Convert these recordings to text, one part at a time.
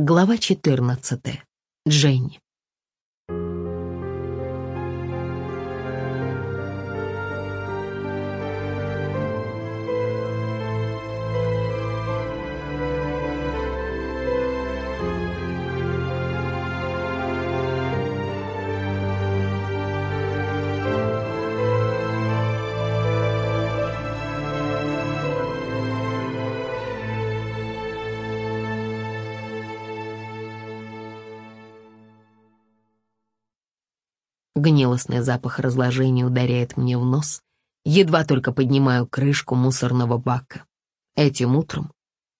Глава 14. Дженни. Гнилостный запах разложения ударяет мне в нос. Едва только поднимаю крышку мусорного бака. Этим утром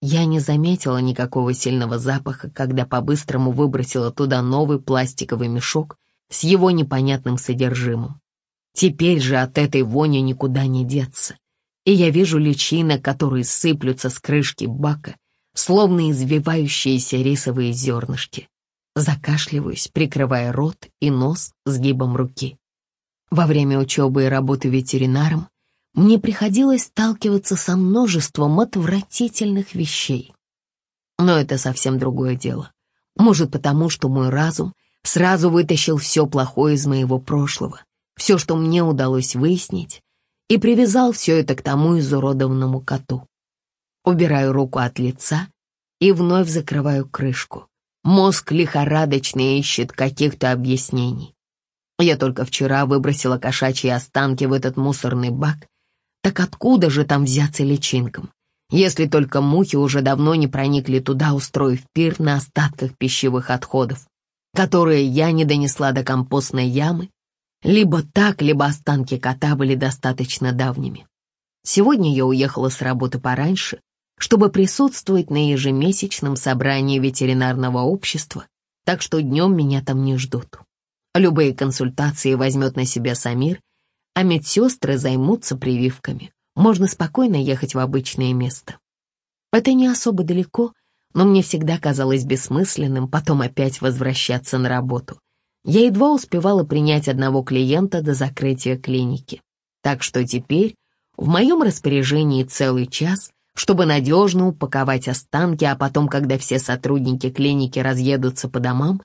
я не заметила никакого сильного запаха, когда по-быстрому выбросила туда новый пластиковый мешок с его непонятным содержимым. Теперь же от этой вони никуда не деться, и я вижу личины, которые сыплются с крышки бака, словно извивающиеся рисовые зернышки. Закашливаюсь, прикрывая рот и нос сгибом руки. Во время учебы и работы ветеринаром мне приходилось сталкиваться со множеством отвратительных вещей. Но это совсем другое дело. Может, потому что мой разум сразу вытащил все плохое из моего прошлого, все, что мне удалось выяснить, и привязал все это к тому изуродованному коту. Убираю руку от лица и вновь закрываю крышку. Мозг лихорадочно ищет каких-то объяснений. Я только вчера выбросила кошачьи останки в этот мусорный бак. Так откуда же там взяться личинкам? Если только мухи уже давно не проникли туда, устроив пир на остатках пищевых отходов, которые я не донесла до компостной ямы, либо так, либо останки кота были достаточно давними. Сегодня я уехала с работы пораньше, чтобы присутствовать на ежемесячном собрании ветеринарного общества, так что днем меня там не ждут. Любые консультации возьмет на себя Самир, а медсестры займутся прививками. Можно спокойно ехать в обычное место. Это не особо далеко, но мне всегда казалось бессмысленным потом опять возвращаться на работу. Я едва успевала принять одного клиента до закрытия клиники. Так что теперь в моем распоряжении целый час, чтобы надежно упаковать останки, а потом, когда все сотрудники клиники разъедутся по домам,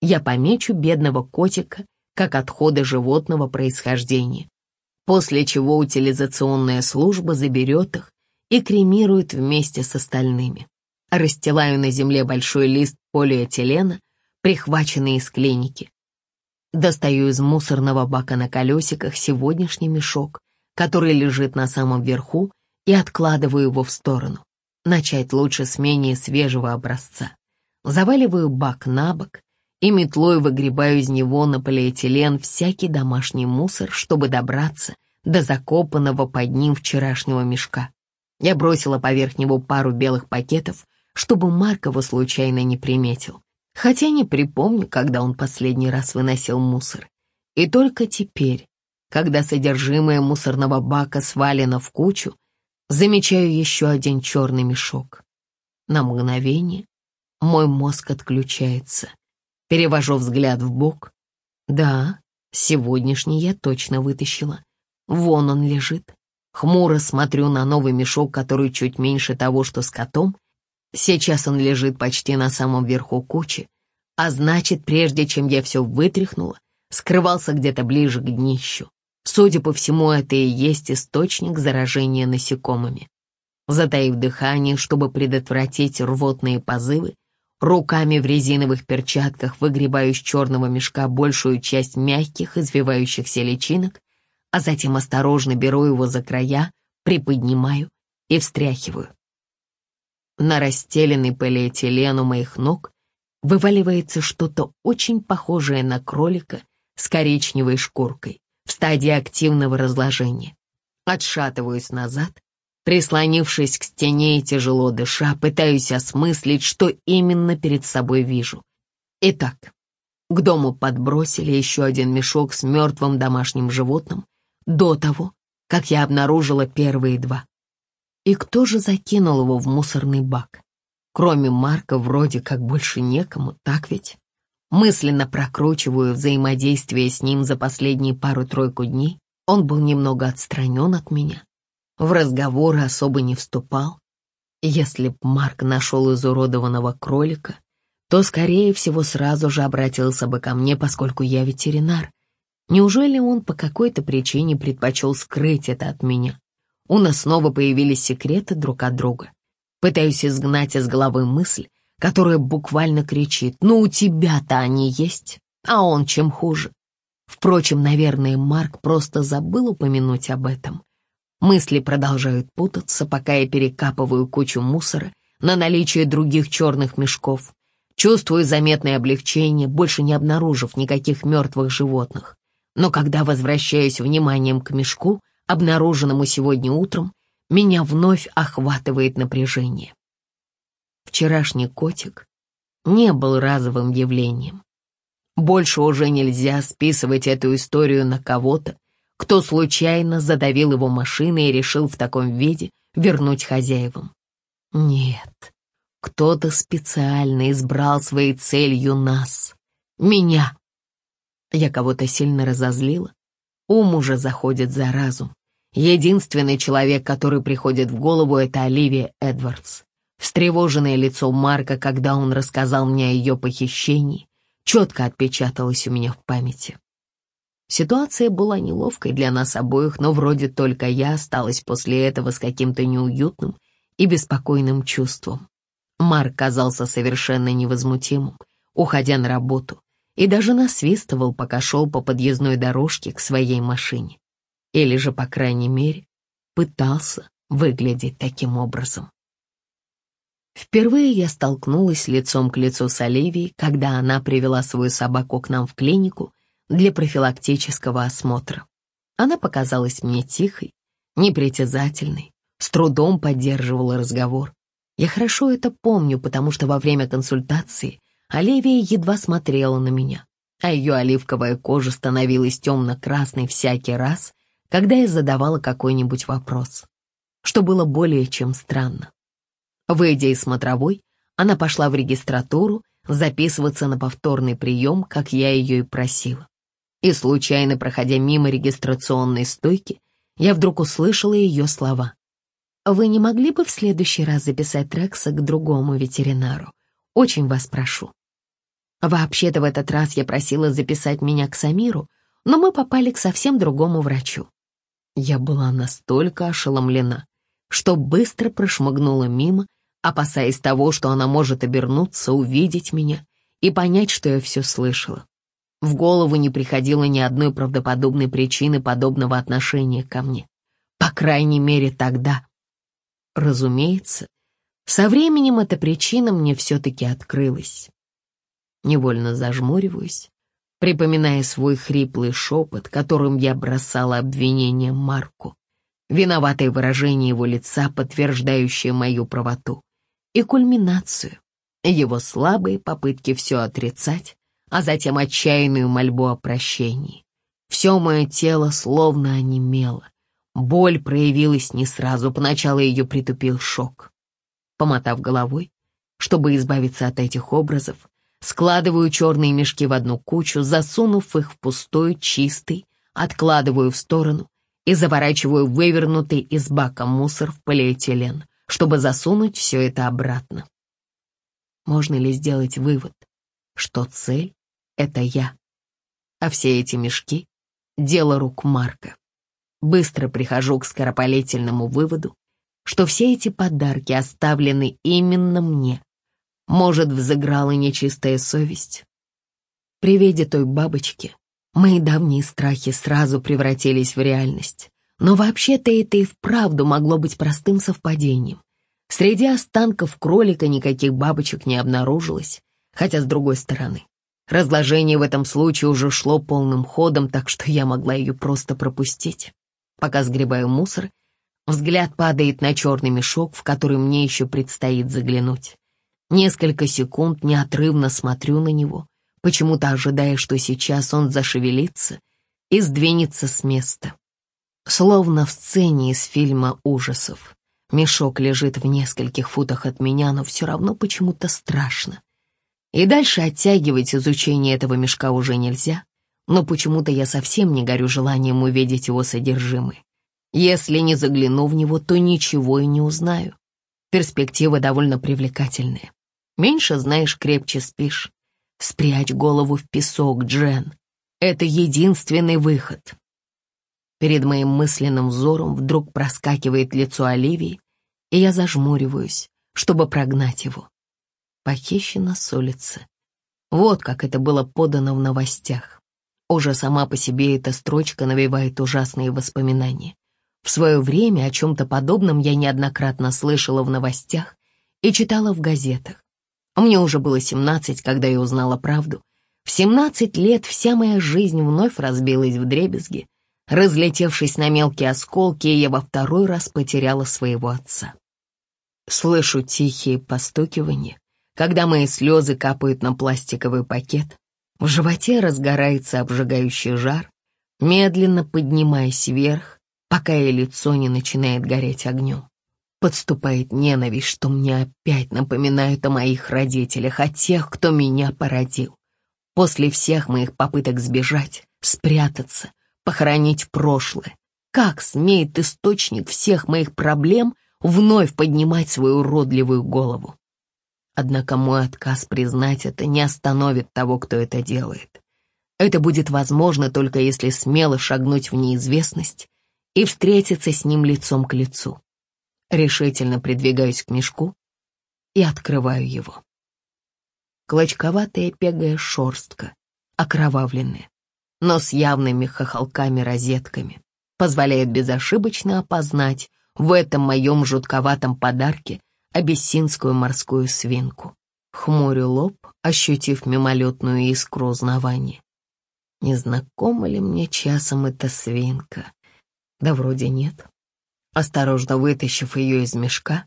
я помечу бедного котика как отходы животного происхождения, после чего утилизационная служба заберет их и кремирует вместе с остальными. Расстилаю на земле большой лист полиэтилена, прихваченный из клиники. Достаю из мусорного бака на колесиках сегодняшний мешок, который лежит на самом верху, и откладываю его в сторону. Начать лучше с менее свежего образца. Заваливаю бак на бок и метлой выгребаю из него на полиэтилен всякий домашний мусор, чтобы добраться до закопанного под ним вчерашнего мешка. Я бросила поверх него пару белых пакетов, чтобы Марк его случайно не приметил. Хотя не припомню, когда он последний раз выносил мусор. И только теперь, когда содержимое мусорного бака свалено в кучу, замечаю еще один черный мешок. На мгновение мой мозг отключается. Перевожу взгляд в бок. Да, сегодняшний я точно вытащила. Вон он лежит. Хмуро смотрю на новый мешок, который чуть меньше того, что с котом. Сейчас он лежит почти на самом верху кучи, а значит, прежде чем я все вытряхнула, скрывался где-то ближе к днищу. Судя по всему, это и есть источник заражения насекомыми. Затаив дыхание, чтобы предотвратить рвотные позывы, руками в резиновых перчатках выгребаю из черного мешка большую часть мягких извивающихся личинок, а затем осторожно беру его за края, приподнимаю и встряхиваю. На расстеленный полиэтилен у моих ног вываливается что-то очень похожее на кролика с коричневой шкуркой стадии активного разложения. Отшатываюсь назад, прислонившись к стене и тяжело дыша, пытаюсь осмыслить, что именно перед собой вижу. Итак, к дому подбросили еще один мешок с мертвым домашним животным до того, как я обнаружила первые два. И кто же закинул его в мусорный бак? Кроме Марка вроде как больше некому, так ведь? Мысленно прокручиваю взаимодействие с ним за последние пару-тройку дней. Он был немного отстранен от меня. В разговоры особо не вступал. Если б Марк нашел изуродованного кролика, то, скорее всего, сразу же обратился бы ко мне, поскольку я ветеринар. Неужели он по какой-то причине предпочел скрыть это от меня? У нас снова появились секреты друг от друга. Пытаюсь изгнать из головы мысль, которая буквально кричит «Ну, у тебя-то они есть, а он чем хуже». Впрочем, наверное, Марк просто забыл упомянуть об этом. Мысли продолжают путаться, пока я перекапываю кучу мусора на наличие других черных мешков. Чувствую заметное облегчение, больше не обнаружив никаких мертвых животных. Но когда возвращаюсь вниманием к мешку, обнаруженному сегодня утром, меня вновь охватывает напряжение. Вчерашний котик не был разовым явлением. Больше уже нельзя списывать эту историю на кого-то, кто случайно задавил его машиной и решил в таком виде вернуть хозяевам. Нет, кто-то специально избрал своей целью нас, меня. Я кого-то сильно разозлила. Ум уже заходит за разум. Единственный человек, который приходит в голову, это Оливия Эдвардс. Встревоженное лицо Марка, когда он рассказал мне о ее похищении, четко отпечаталось у меня в памяти. Ситуация была неловкой для нас обоих, но вроде только я осталась после этого с каким-то неуютным и беспокойным чувством. Марк казался совершенно невозмутимым, уходя на работу, и даже насвистывал, пока шел по подъездной дорожке к своей машине. Или же, по крайней мере, пытался выглядеть таким образом. Впервые я столкнулась лицом к лицу с Оливией, когда она привела свою собаку к нам в клинику для профилактического осмотра. Она показалась мне тихой, непритязательной, с трудом поддерживала разговор. Я хорошо это помню, потому что во время консультации Оливия едва смотрела на меня, а ее оливковая кожа становилась темно-красной всякий раз, когда я задавала какой-нибудь вопрос, что было более чем странно. Выйдя из смотровой, она пошла в регистратуру записываться на повторный прием, как я ее и просила. И случайно, проходя мимо регистрационной стойки, я вдруг услышала ее слова. «Вы не могли бы в следующий раз записать Трекса к другому ветеринару? Очень вас прошу». Вообще-то в этот раз я просила записать меня к Самиру, но мы попали к совсем другому врачу. Я была настолько ошеломлена, что быстро прошмыгнула мимо, опасаясь того, что она может обернуться, увидеть меня и понять, что я все слышала. В голову не приходило ни одной правдоподобной причины подобного отношения ко мне. По крайней мере, тогда. Разумеется, со временем эта причина мне все-таки открылась. Невольно зажмуриваюсь, припоминая свой хриплый шепот, которым я бросала обвинение Марку, виноватое выражение его лица, подтверждающее мою правоту, и кульминацию, его слабые попытки все отрицать, а затем отчаянную мольбу о прощении. Все мое тело словно онемело. Боль проявилась не сразу, поначалу ее притупил шок. Помотав головой, чтобы избавиться от этих образов, Складываю черные мешки в одну кучу, засунув их в пустой, чистый, откладываю в сторону и заворачиваю вывернутый из бака мусор в полиэтилен, чтобы засунуть все это обратно. Можно ли сделать вывод, что цель — это я, а все эти мешки — дело рук Марка? Быстро прихожу к скоропалительному выводу, что все эти подарки оставлены именно мне, может, взыграла нечистая совесть? При виде той бабочки мои давние страхи сразу превратились в реальность. Но вообще-то это и вправду могло быть простым совпадением. Среди останков кролика никаких бабочек не обнаружилось, хотя с другой стороны, разложение в этом случае уже шло полным ходом, так что я могла ее просто пропустить. Пока сгребаю мусор, взгляд падает на черный мешок, в который мне еще предстоит заглянуть. Несколько секунд неотрывно смотрю на него, почему-то ожидая, что сейчас он зашевелится и сдвинется с места. Словно в сцене из фильма ужасов. Мешок лежит в нескольких футах от меня, но все равно почему-то страшно. И дальше оттягивать изучение этого мешка уже нельзя, но почему-то я совсем не горю желанием увидеть его содержимое. Если не загляну в него, то ничего и не узнаю. Перспектива довольно привлекательная. Меньше знаешь, крепче спишь. Спрячь голову в песок, Джен. Это единственный выход. Перед моим мысленным взором вдруг проскакивает лицо Оливии, и я зажмуриваюсь, чтобы прогнать его. Похищена с улицы. Вот как это было подано в новостях. Уже сама по себе эта строчка навевает ужасные воспоминания. В свое время о чем-то подобном я неоднократно слышала в новостях и читала в газетах. Мне уже было 17, когда я узнала правду. В 17 лет вся моя жизнь вновь разбилась в дребезги. Разлетевшись на мелкие осколки, я во второй раз потеряла своего отца. Слышу тихие постукивания, когда мои слезы капают на пластиковый пакет. В животе разгорается обжигающий жар, медленно поднимаясь вверх, пока и лицо не начинает гореть огнем. Подступает ненависть, что мне опять напоминают о моих родителях, о тех, кто меня породил. После всех моих попыток сбежать, спрятаться, похоронить прошлое, как смеет источник всех моих проблем вновь поднимать свою уродливую голову? Однако мой отказ признать это не остановит того, кто это делает. Это будет возможно только если смело шагнуть в неизвестность и встретиться с ним лицом к лицу. Решительно придвигаюсь к мешку и открываю его. Клочковатая пегая шорстка, окровавленная, но с явными хохолками-розетками, позволяет безошибочно опознать в этом моем жутковатом подарке абиссинскую морскую свинку. Хмурю лоб, ощутив мимолетную искру узнавания. Не знакома ли мне часом эта свинка? Да вроде нет. Осторожно вытащив ее из мешка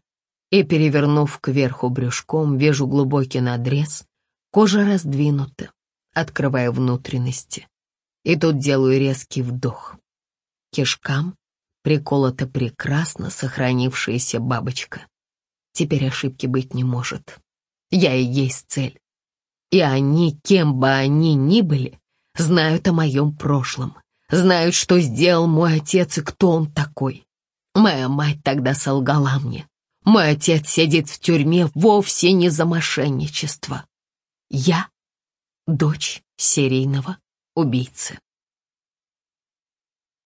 и перевернув кверху брюшком, вижу глубокий надрез, кожа раздвинута, открывая внутренности. И тут делаю резкий вдох. Кишкам приколота прекрасно сохранившаяся бабочка. Теперь ошибки быть не может. Я и есть цель. И они, кем бы они ни были, знают о моем прошлом знают, что сделал мой отец и кто он такой. Моя мать тогда солгала мне. Мой отец сидит в тюрьме вовсе не за мошенничество. Я — дочь серийного убийцы.